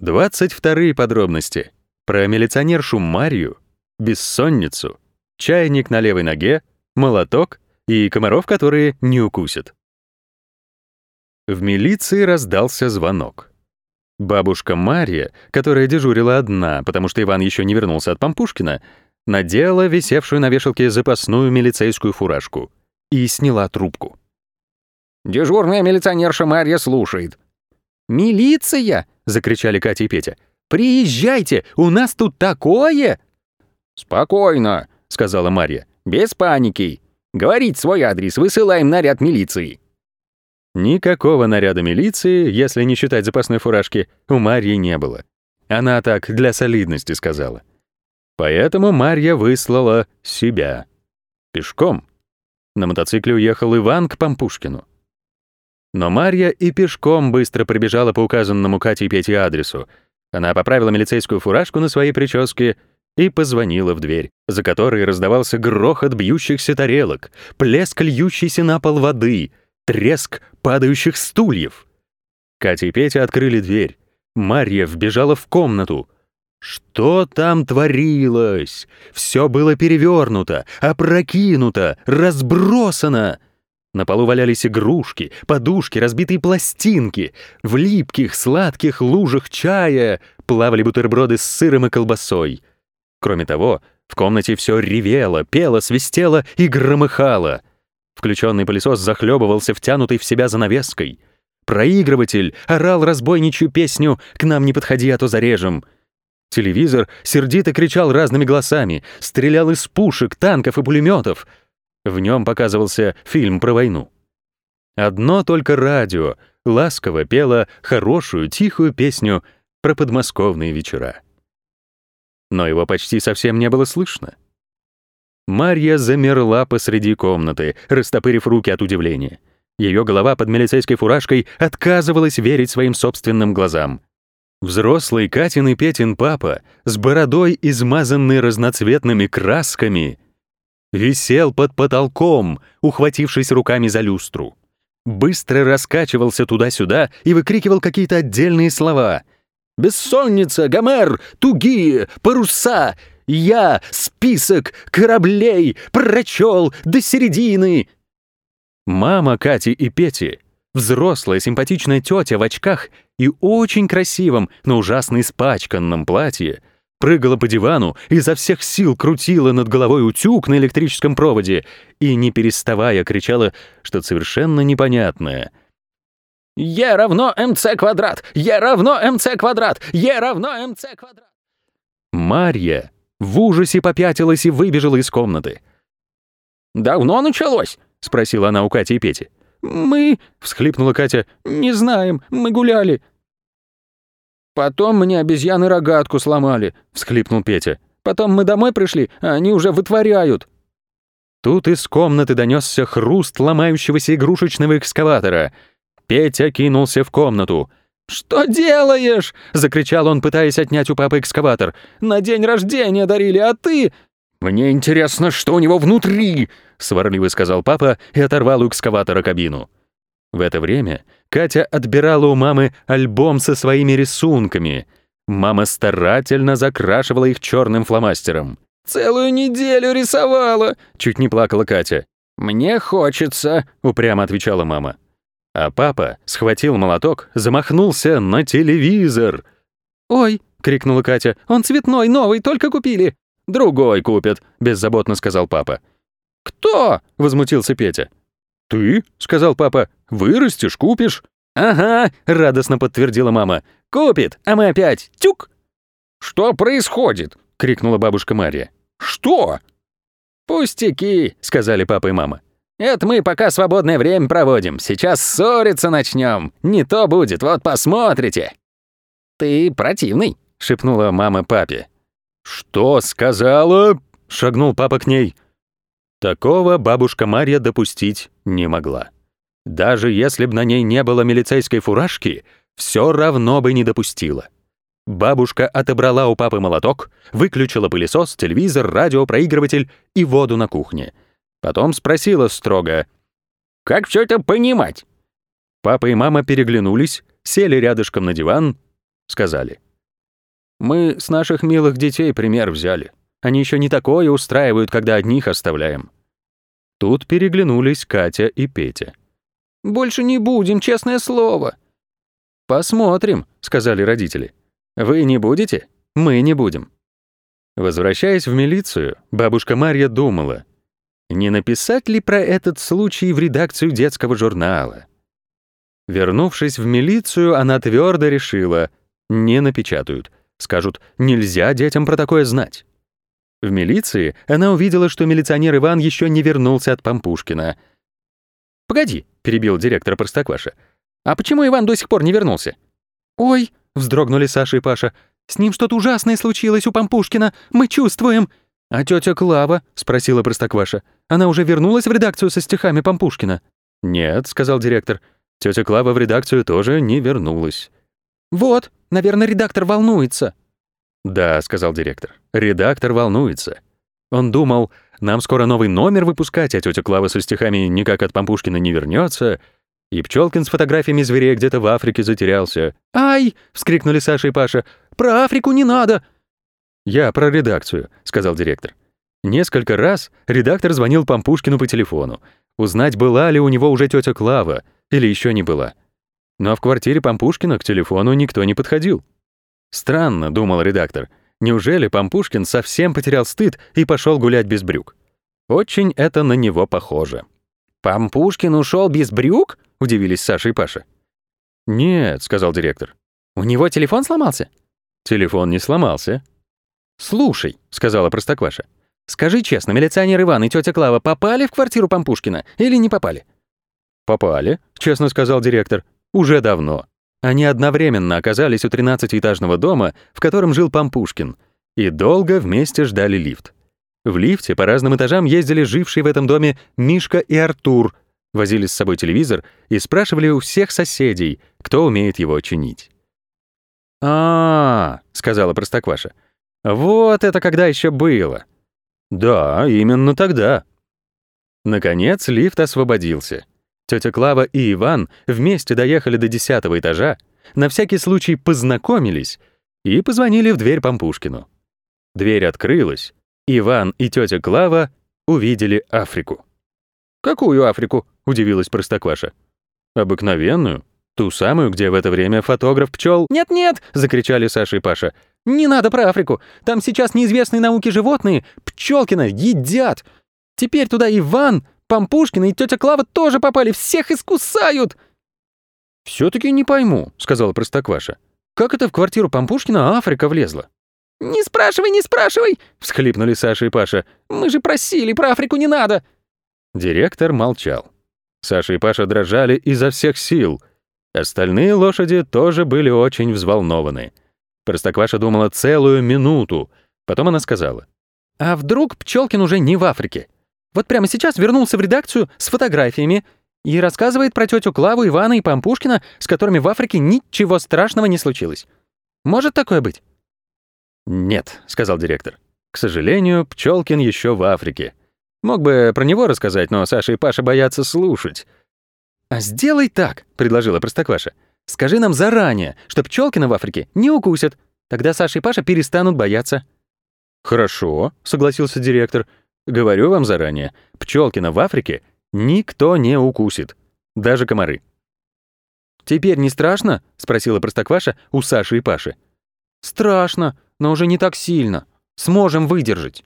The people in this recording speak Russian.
22 подробности. Про милиционершу Марию, бессонницу, чайник на левой ноге, молоток и комаров, которые не укусят. В милиции раздался звонок. Бабушка Мария, которая дежурила одна, потому что Иван еще не вернулся от Пампушкина, надела висевшую на вешалке запасную милицейскую фуражку и сняла трубку. «Дежурная милиционерша Марья слушает». «Милиция!» — закричали Катя и Петя. «Приезжайте! У нас тут такое!» «Спокойно», — сказала Марья. «Без паники. Говорить свой адрес, высылаем наряд милиции». Никакого наряда милиции, если не считать запасной фуражки, у Марьи не было. Она так для солидности сказала. Поэтому Марья выслала себя. Пешком. На мотоцикле уехал Иван к Пампушкину. Но Марья и пешком быстро прибежала по указанному Кате и Пете адресу. Она поправила милицейскую фуражку на своей прическе и позвонила в дверь, за которой раздавался грохот бьющихся тарелок, плеск льющейся на пол воды, треск падающих стульев. Катя и Петя открыли дверь. Марья вбежала в комнату. Что там творилось? Все было перевернуто, опрокинуто, разбросано. На полу валялись игрушки, подушки, разбитые пластинки. В липких, сладких лужах чая плавали бутерброды с сыром и колбасой. Кроме того, в комнате все ревело, пело, свистело и громыхало. Включенный пылесос захлебывался втянутой в себя занавеской. Проигрыватель орал разбойничью песню «К нам не подходи, а то зарежем». Телевизор сердито кричал разными голосами, стрелял из пушек, танков и пулеметов — в нем показывался фильм про войну. Одно только радио ласково пело хорошую, тихую песню про подмосковные вечера. Но его почти совсем не было слышно. Марья замерла посреди комнаты, растопырив руки от удивления. Ее голова под милицейской фуражкой отказывалась верить своим собственным глазам. Взрослый Катин и Петин папа с бородой, измазанной разноцветными красками — висел под потолком, ухватившись руками за люстру. Быстро раскачивался туда-сюда и выкрикивал какие-то отдельные слова. «Бессонница! Гомер! Тугие! Паруса! Я! Список! Кораблей! Прочел! До середины!» Мама Кати и Пети, взрослая симпатичная тетя в очках и очень красивом, но ужасно испачканном платье, прыгала по дивану, изо всех сил крутила над головой утюг на электрическом проводе и, не переставая, кричала что-то совершенно непонятное. «Е равно МЦ квадрат! Е равно МЦ квадрат! Е равно МЦ квадрат!» Марья в ужасе попятилась и выбежала из комнаты. «Давно началось?» — спросила она у Кати и Пети. «Мы...» — всхлипнула Катя. «Не знаем, мы гуляли. «Потом мне обезьяны рогатку сломали», — всхлипнул Петя. «Потом мы домой пришли, а они уже вытворяют». Тут из комнаты донесся хруст ломающегося игрушечного экскаватора. Петя кинулся в комнату. «Что делаешь?» — закричал он, пытаясь отнять у папы экскаватор. «На день рождения дарили, а ты...» «Мне интересно, что у него внутри!» — сварливо сказал папа и оторвал у экскаватора кабину. В это время Катя отбирала у мамы альбом со своими рисунками. Мама старательно закрашивала их черным фломастером. «Целую неделю рисовала!» — чуть не плакала Катя. «Мне хочется», — упрямо отвечала мама. А папа схватил молоток, замахнулся на телевизор. «Ой!» — крикнула Катя. «Он цветной, новый, только купили!» «Другой купят», — беззаботно сказал папа. «Кто?» — возмутился Петя. «Ты?» — сказал папа. «Вырастешь, купишь». «Ага», — радостно подтвердила мама. «Купит, а мы опять тюк». «Что происходит?» — крикнула бабушка Мария. «Что?» «Пустяки», — сказали папа и мама. «Это мы пока свободное время проводим. Сейчас ссориться начнем. Не то будет, вот посмотрите». «Ты противный», — шепнула мама папе. «Что сказала?» — шагнул папа к ней. Такого бабушка Марья допустить не могла. Даже если б на ней не было милицейской фуражки, все равно бы не допустила. Бабушка отобрала у папы молоток, выключила пылесос, телевизор, радиопроигрыватель и воду на кухне. Потом спросила строго, «Как все это понимать?» Папа и мама переглянулись, сели рядышком на диван, сказали, Мы с наших милых детей пример взяли. Они еще не такое устраивают, когда одних оставляем». Тут переглянулись Катя и Петя. «Больше не будем, честное слово». «Посмотрим», — сказали родители. «Вы не будете? Мы не будем». Возвращаясь в милицию, бабушка Марья думала, не написать ли про этот случай в редакцию детского журнала. Вернувшись в милицию, она твердо решила, не напечатают. Скажут, нельзя детям про такое знать. В милиции она увидела, что милиционер Иван еще не вернулся от Пампушкина. «Погоди», — перебил директор Простокваша. «А почему Иван до сих пор не вернулся?» «Ой», — вздрогнули Саша и Паша, «с ним что-то ужасное случилось у Пампушкина, мы чувствуем». «А тетя Клава?» — спросила Простокваша. «Она уже вернулась в редакцию со стихами Пампушкина?» «Нет», — сказал директор. Тетя Клава в редакцию тоже не вернулась. «Вот, наверное, редактор волнуется», «Да», — сказал директор, — «редактор волнуется». Он думал, нам скоро новый номер выпускать, а тетя Клава со стихами никак от Пампушкина не вернется, и Пчелкин с фотографиями зверей где-то в Африке затерялся. «Ай!» — вскрикнули Саша и Паша. «Про Африку не надо!» «Я про редакцию», — сказал директор. Несколько раз редактор звонил Пампушкину по телефону, узнать, была ли у него уже тетя Клава или еще не была. Но в квартире Пампушкина к телефону никто не подходил. Странно, думал редактор. Неужели Пампушкин совсем потерял стыд и пошел гулять без брюк? Очень это на него похоже. Пампушкин ушел без брюк? удивились Саша и Паша. Нет, сказал директор. У него телефон сломался? Телефон не сломался. Слушай, сказала Простокваша. Скажи честно, милиционер Иван и тетя Клава попали в квартиру Пампушкина или не попали? Попали, честно сказал директор. Уже давно. Они одновременно оказались у 13-этажного дома, в котором жил Пампушкин, и долго вместе ждали лифт. В лифте по разным этажам ездили жившие в этом доме Мишка и Артур, возили с собой телевизор и спрашивали у всех соседей, кто умеет его чинить. «А, -а, -а — сказала Простокваша, — вот это когда еще было. Да, именно тогда. Наконец лифт освободился. Тетя Клава и Иван вместе доехали до десятого этажа, на всякий случай познакомились и позвонили в дверь Пампушкину. Дверь открылась. Иван и тетя Клава увидели Африку. «Какую Африку?» — удивилась Простокваша. «Обыкновенную. Ту самую, где в это время фотограф пчел. «Нет-нет!» — закричали Саша и Паша. «Не надо про Африку. Там сейчас неизвестные науки животные Пчелкина едят. Теперь туда Иван, Пампушкина и тетя Клава тоже попали, всех искусают!» «Все-таки не пойму», — сказала Простокваша. «Как это в квартиру Пампушкина Африка влезла?» «Не спрашивай, не спрашивай!» — всхлипнули Саша и Паша. «Мы же просили, про Африку не надо!» Директор молчал. Саша и Паша дрожали изо всех сил. Остальные лошади тоже были очень взволнованы. Простокваша думала целую минуту. Потом она сказала. «А вдруг Пчелкин уже не в Африке? Вот прямо сейчас вернулся в редакцию с фотографиями и рассказывает про тетю Клаву, Ивана и Пампушкина, с которыми в Африке ничего страшного не случилось. Может такое быть? Нет, сказал директор. К сожалению, Пчелкин еще в Африке. Мог бы про него рассказать, но Саша и Паша боятся слушать. А сделай так, предложила Простокваша. Скажи нам заранее, что Пчелкина в Африке не укусят. Тогда Саша и Паша перестанут бояться. Хорошо, согласился директор. Говорю вам заранее, Пчелкина в Африке никто не укусит, даже комары. «Теперь не страшно?» — спросила Простокваша у Саши и Паши. «Страшно, но уже не так сильно. Сможем выдержать».